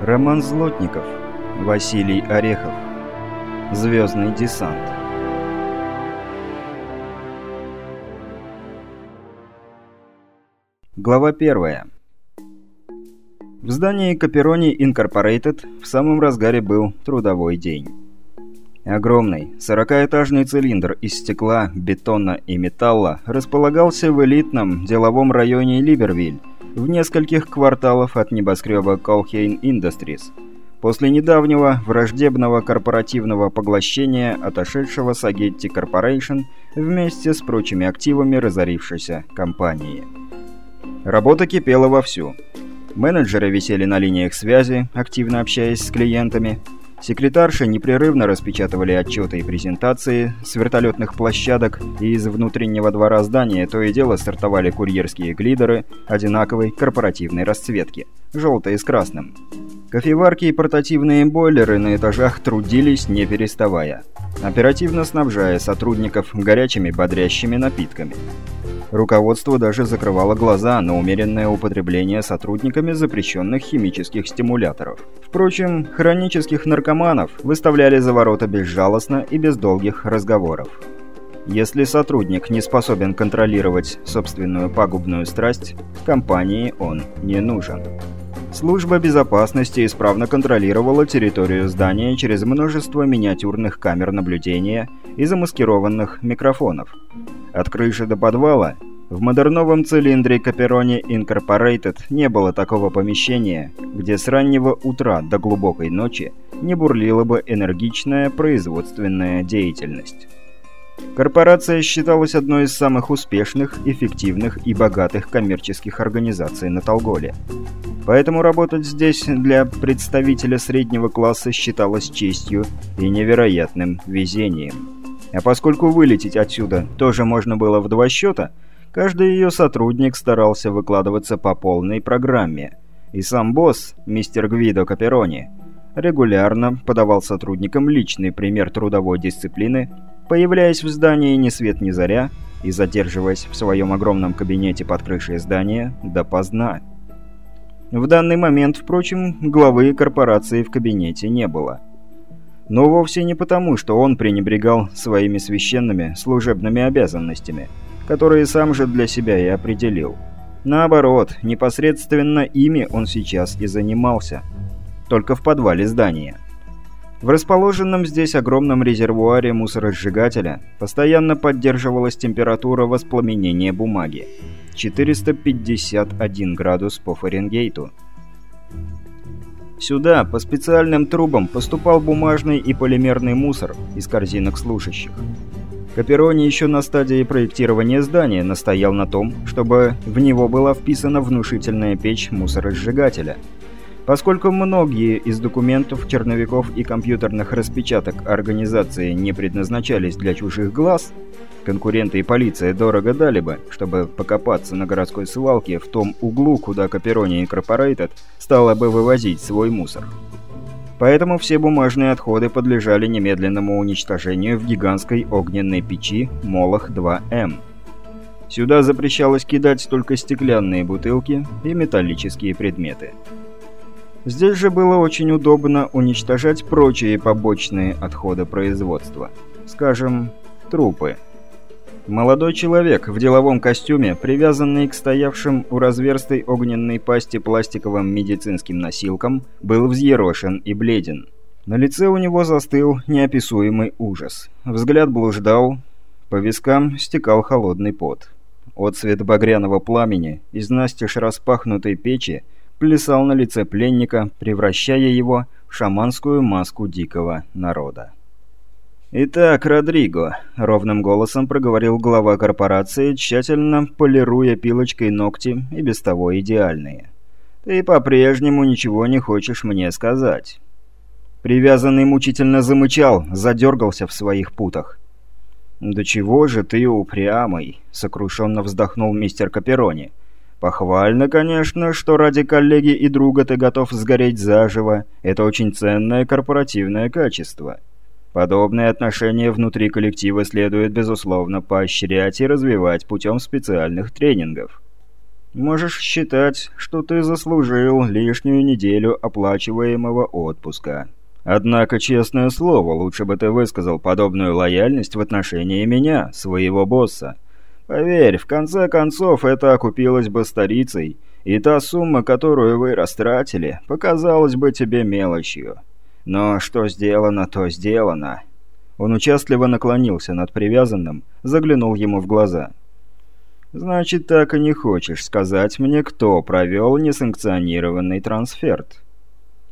Роман Злотников, Василий Орехов. Звездный десант. Глава 1. В здании Каперони Инкорпорейтед в самом разгаре был трудовой день. Огромный, сорокаэтажный цилиндр из стекла, бетона и металла располагался в элитном деловом районе Ливервиль, в нескольких кварталов от небоскреба Колхейн Industries, после недавнего враждебного корпоративного поглощения отошедшего Сагетти Корпорейшн вместе с прочими активами разорившейся компании. Работа кипела вовсю. Менеджеры висели на линиях связи, активно общаясь с клиентами, Секретарши непрерывно распечатывали отчеты и презентации с вертолетных площадок, и из внутреннего двора здания то и дело стартовали курьерские глидеры одинаковой корпоративной расцветки, желтые с красным. Кофеварки и портативные бойлеры на этажах трудились не переставая, оперативно снабжая сотрудников горячими бодрящими напитками. Руководство даже закрывало глаза на умеренное употребление сотрудниками запрещенных химических стимуляторов. Впрочем, хронических наркоманов выставляли за ворота безжалостно и без долгих разговоров. Если сотрудник не способен контролировать собственную пагубную страсть, компании он не нужен. Служба безопасности исправно контролировала территорию здания через множество миниатюрных камер наблюдения и замаскированных микрофонов. От крыши до подвала в модерновом цилиндре Каперони Incorporated не было такого помещения, где с раннего утра до глубокой ночи не бурлила бы энергичная производственная деятельность. Корпорация считалась одной из самых успешных, эффективных и богатых коммерческих организаций на Толголе. Поэтому работать здесь для представителя среднего класса считалось честью и невероятным везением. А поскольку вылететь отсюда тоже можно было в два счета, каждый ее сотрудник старался выкладываться по полной программе. И сам босс, мистер Гвидо Каперони, регулярно подавал сотрудникам личный пример трудовой дисциплины появляясь в здании ни свет ни заря и задерживаясь в своем огромном кабинете под крышей здания допоздна. В данный момент, впрочем, главы корпорации в кабинете не было. Но вовсе не потому, что он пренебрегал своими священными служебными обязанностями, которые сам же для себя и определил. Наоборот, непосредственно ими он сейчас и занимался. Только в подвале здания. В расположенном здесь огромном резервуаре мусоросжигателя постоянно поддерживалась температура воспламенения бумаги – 451 градус по Фаренгейту. Сюда по специальным трубам поступал бумажный и полимерный мусор из корзинок служащих. Каперони еще на стадии проектирования здания настоял на том, чтобы в него была вписана внушительная печь мусоросжигателя – Поскольку многие из документов, черновиков и компьютерных распечаток организации не предназначались для чужих глаз, конкуренты и полиция дорого дали бы, чтобы покопаться на городской свалке в том углу, куда Каперони Инкорпорейтед стала бы вывозить свой мусор. Поэтому все бумажные отходы подлежали немедленному уничтожению в гигантской огненной печи Молох-2М. Сюда запрещалось кидать только стеклянные бутылки и металлические предметы. Здесь же было очень удобно уничтожать прочие побочные отходы производства. Скажем, трупы. Молодой человек в деловом костюме, привязанный к стоявшим у разверстой огненной пасти пластиковым медицинским носилкам, был взъерошен и бледен. На лице у него застыл неописуемый ужас. Взгляд блуждал, по вискам стекал холодный пот. Отцвет багряного пламени из настежь распахнутой печи плясал на лице пленника, превращая его в шаманскую маску дикого народа. «Итак, Родриго», — ровным голосом проговорил глава корпорации, тщательно полируя пилочкой ногти и без того идеальные. «Ты по-прежнему ничего не хочешь мне сказать». Привязанный мучительно замычал, задергался в своих путах. «Да чего же ты упрямый?» — сокрушенно вздохнул мистер Каперони. Похвально, конечно, что ради коллеги и друга ты готов сгореть заживо. Это очень ценное корпоративное качество. Подобные отношения внутри коллектива следует, безусловно, поощрять и развивать путем специальных тренингов. Можешь считать, что ты заслужил лишнюю неделю оплачиваемого отпуска. Однако, честное слово, лучше бы ты высказал подобную лояльность в отношении меня, своего босса. Поверь, в конце концов это окупилось бы старицей, и та сумма, которую вы растратили, показалась бы тебе мелочью. Но что сделано, то сделано. Он участливо наклонился над привязанным, заглянул ему в глаза. «Значит, так и не хочешь сказать мне, кто провел несанкционированный трансферт?»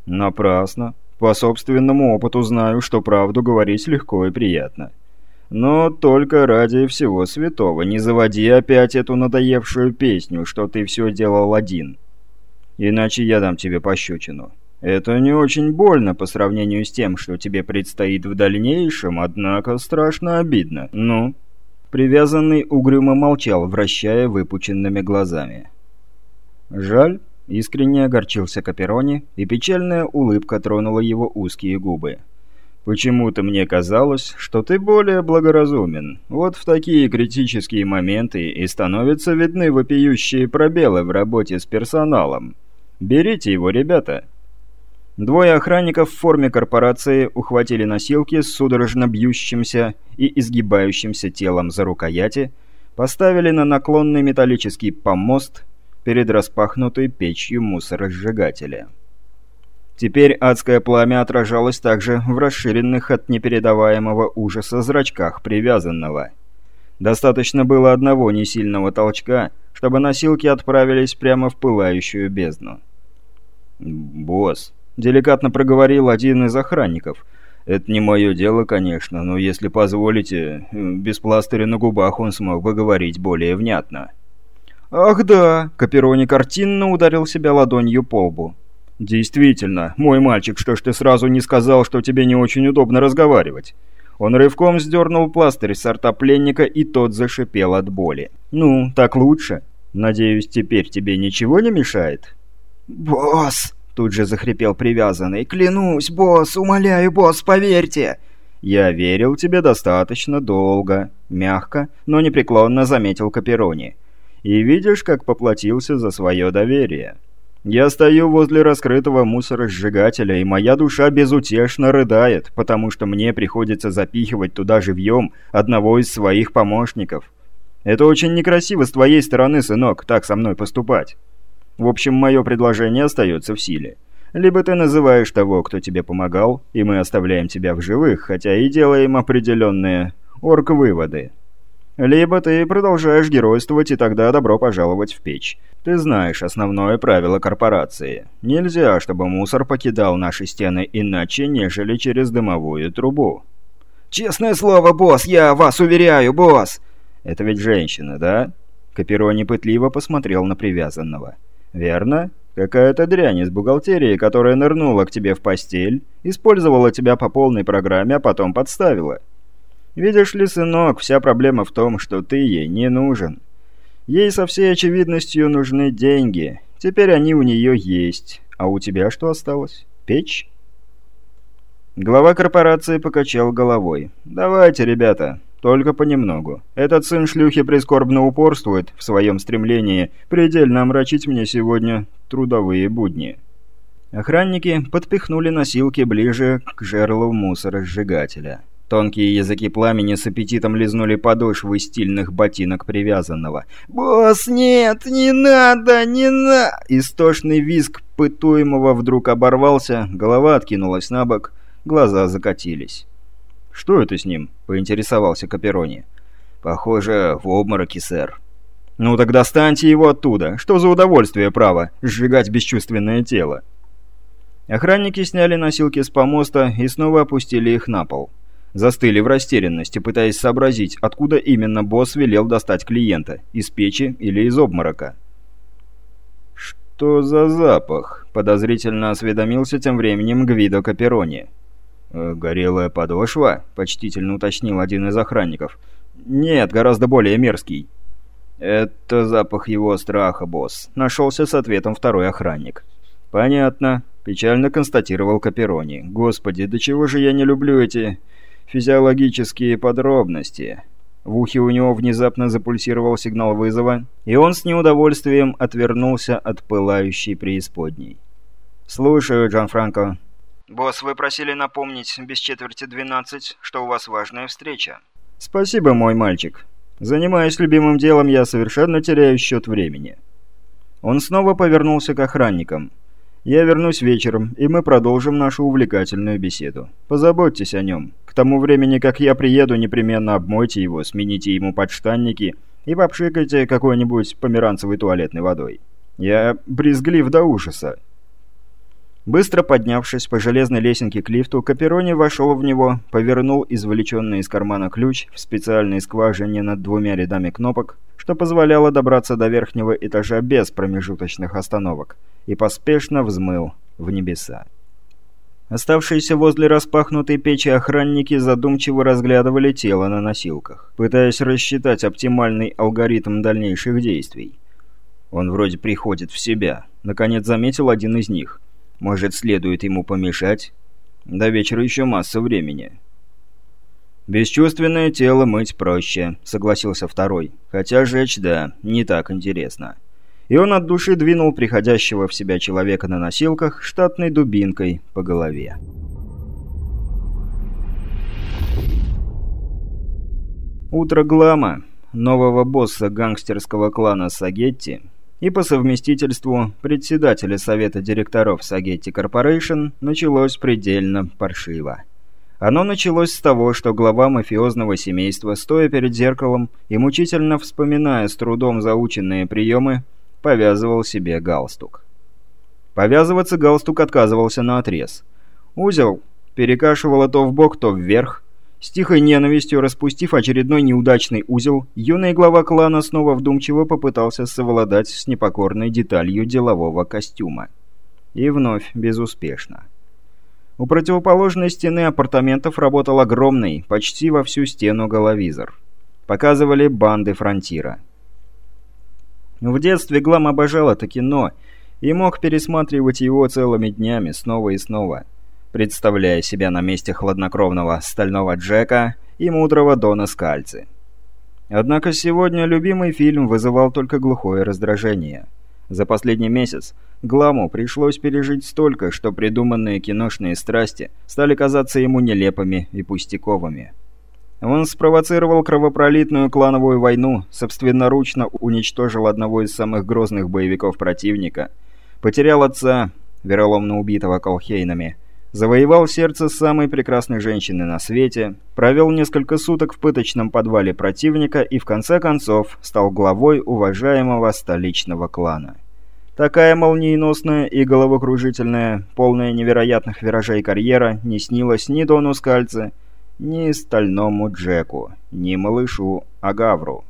«Напрасно. По собственному опыту знаю, что правду говорить легко и приятно. Но только ради всего святого не заводи опять эту надоевшую песню, что ты все делал один. Иначе я дам тебе пощечину. Это не очень больно по сравнению с тем, что тебе предстоит в дальнейшем, однако страшно обидно. Ну?» Привязанный угрюмо молчал, вращая выпученными глазами. «Жаль?» — искренне огорчился Каперони, и печальная улыбка тронула его узкие губы. «Почему-то мне казалось, что ты более благоразумен. Вот в такие критические моменты и становятся видны вопиющие пробелы в работе с персоналом. Берите его, ребята!» Двое охранников в форме корпорации ухватили носилки с судорожно бьющимся и изгибающимся телом за рукояти, поставили на наклонный металлический помост перед распахнутой печью мусоросжигателя. Теперь адское пламя отражалось также в расширенных от непередаваемого ужаса зрачках привязанного. Достаточно было одного несильного толчка, чтобы носилки отправились прямо в пылающую бездну. «Босс», Деликатно проговорил один из охранников. «Это не мое дело, конечно, но если позволите, без пластыря на губах он смог бы говорить более внятно». «Ах да!» — Каперони картинно ударил себя ладонью по лбу. «Действительно, мой мальчик, что ж ты сразу не сказал, что тебе не очень удобно разговаривать?» Он рывком сдернул пластырь с рта пленника, и тот зашипел от боли. «Ну, так лучше. Надеюсь, теперь тебе ничего не мешает?» «Босс!» Тут же захрипел привязанный. «Клянусь, босс! Умоляю, босс, поверьте!» «Я верил тебе достаточно долго», — мягко, но непреклонно заметил Каперони. «И видишь, как поплатился за свое доверие. Я стою возле раскрытого мусоросжигателя, и моя душа безутешно рыдает, потому что мне приходится запихивать туда живьем одного из своих помощников. Это очень некрасиво с твоей стороны, сынок, так со мной поступать». В общем, мое предложение остается в силе. Либо ты называешь того, кто тебе помогал, и мы оставляем тебя в живых, хотя и делаем определенные орг-выводы. Либо ты продолжаешь геройствовать, и тогда добро пожаловать в печь. Ты знаешь основное правило корпорации. Нельзя, чтобы мусор покидал наши стены иначе, нежели через дымовую трубу. «Честное слово, босс, я вас уверяю, босс!» «Это ведь женщина, да?» Каперони пытливо посмотрел на привязанного. Верно? Какая-то дрянь из бухгалтерии, которая нырнула к тебе в постель, использовала тебя по полной программе, а потом подставила. Видишь ли, сынок, вся проблема в том, что ты ей не нужен. Ей со всей очевидностью нужны деньги. Теперь они у нее есть. А у тебя что осталось? Печь? Глава корпорации покачал головой. «Давайте, ребята, только понемногу. Этот сын шлюхи прискорбно упорствует в своем стремлении предельно омрачить мне сегодня трудовые будни. Охранники подпихнули носилки ближе к жерлу мусоросжигателя. Тонкие языки пламени с аппетитом лизнули подошвы стильных ботинок привязанного. «Босс, нет, не надо, не на...» Истошный визг пытуемого вдруг оборвался, голова откинулась на бок, глаза закатились. «Что это с ним?» — поинтересовался Каперони. «Похоже, в обмороке, сэр». «Ну так достаньте его оттуда. Что за удовольствие, право, сжигать бесчувственное тело?» Охранники сняли носилки с помоста и снова опустили их на пол. Застыли в растерянности, пытаясь сообразить, откуда именно босс велел достать клиента – из печи или из обморока. «Что за запах?» – подозрительно осведомился тем временем Гвидо Каперони. «Э, «Горелая подошва?» – почтительно уточнил один из охранников. «Нет, гораздо более мерзкий». «Это запах его страха, босс», – нашелся с ответом второй охранник. «Понятно», – печально констатировал Каперони. «Господи, до чего же я не люблю эти физиологические подробности?» В ухе у него внезапно запульсировал сигнал вызова, и он с неудовольствием отвернулся от пылающей преисподней. «Слушаю, Джан Франко». «Босс, вы просили напомнить без четверти двенадцать, что у вас важная встреча». «Спасибо, мой мальчик. Занимаясь любимым делом, я совершенно теряю счет времени». Он снова повернулся к охранникам. «Я вернусь вечером, и мы продолжим нашу увлекательную беседу. Позаботьтесь о нем. К тому времени, как я приеду, непременно обмойте его, смените ему подштанники и попшикайте какой-нибудь померанцевой туалетной водой. Я брезглив до ужаса». Быстро поднявшись по железной лесенке к лифту, Каперони вошел в него, повернул извлеченный из кармана ключ в специальной скважине над двумя рядами кнопок, что позволяло добраться до верхнего этажа без промежуточных остановок, и поспешно взмыл в небеса. Оставшиеся возле распахнутой печи охранники задумчиво разглядывали тело на носилках, пытаясь рассчитать оптимальный алгоритм дальнейших действий. Он вроде приходит в себя. Наконец заметил один из них – может, следует ему помешать? До вечера еще масса времени. «Бесчувственное тело мыть проще», — согласился второй. «Хотя жечь, да, не так интересно». И он от души двинул приходящего в себя человека на носилках штатной дубинкой по голове. Утро Глама, нового босса гангстерского клана Сагетти, и по совместительству председателя совета директоров Сагетти Корпорейшн началось предельно паршиво. Оно началось с того, что глава мафиозного семейства, стоя перед зеркалом и мучительно вспоминая с трудом заученные приемы, повязывал себе галстук. Повязываться галстук отказывался на отрез. Узел перекашивало то в бок, то вверх, с тихой ненавистью распустив очередной неудачный узел, юный глава клана снова вдумчиво попытался совладать с непокорной деталью делового костюма. И вновь безуспешно. У противоположной стены апартаментов работал огромный, почти во всю стену головизор. Показывали банды фронтира. В детстве Глам обожал это кино и мог пересматривать его целыми днями снова и снова – представляя себя на месте хладнокровного стального Джека и мудрого Дона Скальцы. Однако сегодня любимый фильм вызывал только глухое раздражение. За последний месяц Гламу пришлось пережить столько, что придуманные киношные страсти стали казаться ему нелепыми и пустяковыми. Он спровоцировал кровопролитную клановую войну, собственноручно уничтожил одного из самых грозных боевиков противника, потерял отца, вероломно убитого колхейнами, завоевал сердце самой прекрасной женщины на свете, провел несколько суток в пыточном подвале противника и в конце концов стал главой уважаемого столичного клана. Такая молниеносная и головокружительная, полная невероятных виражей карьера не снилась ни Дону Скальце, ни Стальному Джеку, ни малышу Агавру.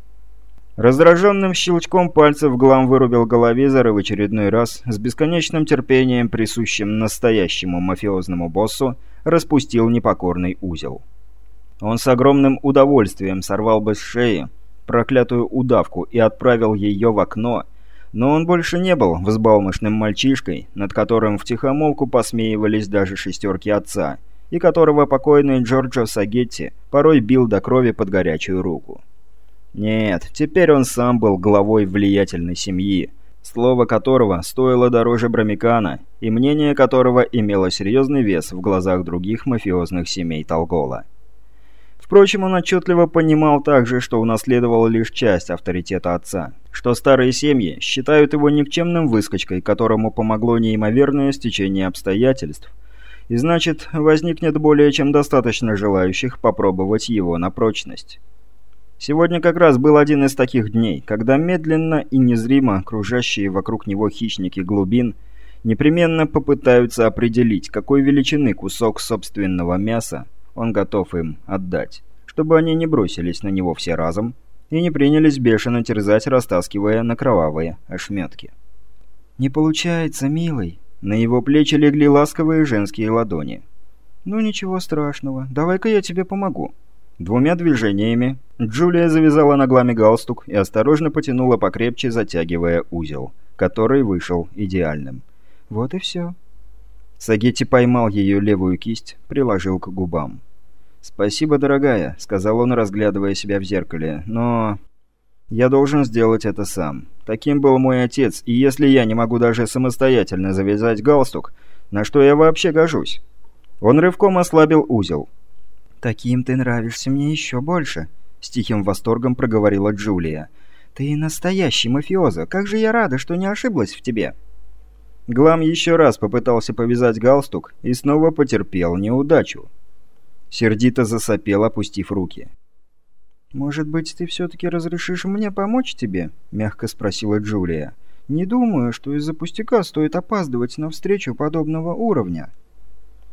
Раздраженным щелчком пальцев Глам вырубил головизор и в очередной раз, с бесконечным терпением, присущим настоящему мафиозному боссу, распустил непокорный узел. Он с огромным удовольствием сорвал бы с шеи проклятую удавку и отправил ее в окно, но он больше не был взбалмошным мальчишкой, над которым втихомолку посмеивались даже шестерки отца, и которого покойный Джорджо Сагетти порой бил до крови под горячую руку. Нет, теперь он сам был главой влиятельной семьи, слово которого стоило дороже Брамикана, и мнение которого имело серьезный вес в глазах других мафиозных семей Толгола. Впрочем, он отчетливо понимал также, что унаследовал лишь часть авторитета отца, что старые семьи считают его никчемным выскочкой, которому помогло неимоверное стечение обстоятельств, и значит, возникнет более чем достаточно желающих попробовать его на прочность. Сегодня как раз был один из таких дней, когда медленно и незримо кружащие вокруг него хищники глубин непременно попытаются определить, какой величины кусок собственного мяса он готов им отдать, чтобы они не бросились на него все разом и не принялись бешено терзать, растаскивая на кровавые ошметки. «Не получается, милый!» На его плечи легли ласковые женские ладони. «Ну ничего страшного, давай-ка я тебе помогу». Двумя движениями Джулия завязала наглами галстук и осторожно потянула покрепче, затягивая узел, который вышел идеальным. Вот и все. Сагетти поймал ее левую кисть, приложил к губам. «Спасибо, дорогая», — сказал он, разглядывая себя в зеркале, — «но...» «Я должен сделать это сам. Таким был мой отец, и если я не могу даже самостоятельно завязать галстук, на что я вообще гожусь?» Он рывком ослабил узел. «Таким ты нравишься мне еще больше», — с тихим восторгом проговорила Джулия. «Ты настоящий мафиоза. Как же я рада, что не ошиблась в тебе». Глам еще раз попытался повязать галстук и снова потерпел неудачу. Сердито засопел, опустив руки. «Может быть, ты все-таки разрешишь мне помочь тебе?» — мягко спросила Джулия. «Не думаю, что из-за пустяка стоит опаздывать на встречу подобного уровня».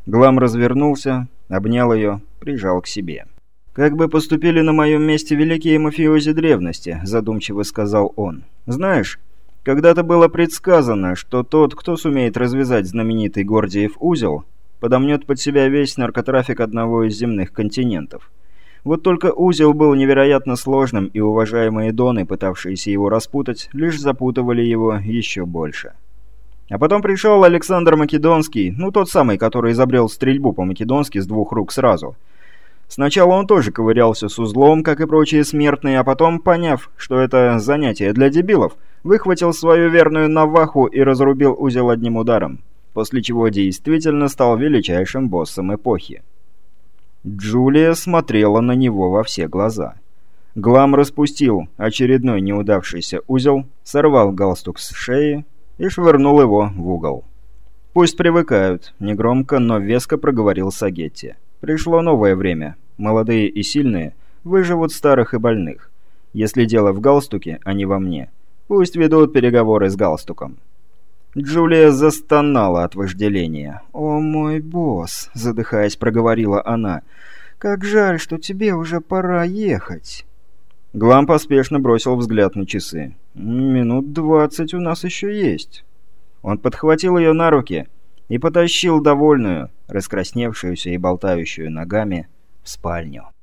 Глам развернулся, обнял ее, прижал к себе. «Как бы поступили на моем месте великие мафиози древности», — задумчиво сказал он. «Знаешь, когда-то было предсказано, что тот, кто сумеет развязать знаменитый Гордиев узел, подомнет под себя весь наркотрафик одного из земных континентов. Вот только узел был невероятно сложным, и уважаемые доны, пытавшиеся его распутать, лишь запутывали его еще больше. А потом пришел Александр Македонский, ну тот самый, который изобрел стрельбу по-македонски с двух рук сразу. Сначала он тоже ковырялся с узлом, как и прочие смертные, а потом, поняв, что это занятие для дебилов, выхватил свою верную наваху и разрубил узел одним ударом, после чего действительно стал величайшим боссом эпохи. Джулия смотрела на него во все глаза. Глам распустил очередной неудавшийся узел, сорвал галстук с шеи и швырнул его в угол. «Пусть привыкают», — негромко, но веско проговорил Сагетти. «Пришло новое время. Молодые и сильные выживут старых и больных. Если дело в галстуке, а не во мне. Пусть ведут переговоры с галстуком». Джулия застонала от вожделения. «О мой босс!» — задыхаясь, проговорила она. «Как жаль, что тебе уже пора ехать!» Глам поспешно бросил взгляд на часы. «Минут двадцать у нас еще есть». Он подхватил ее на руки и потащил довольную, раскрасневшуюся и болтающую ногами, в спальню.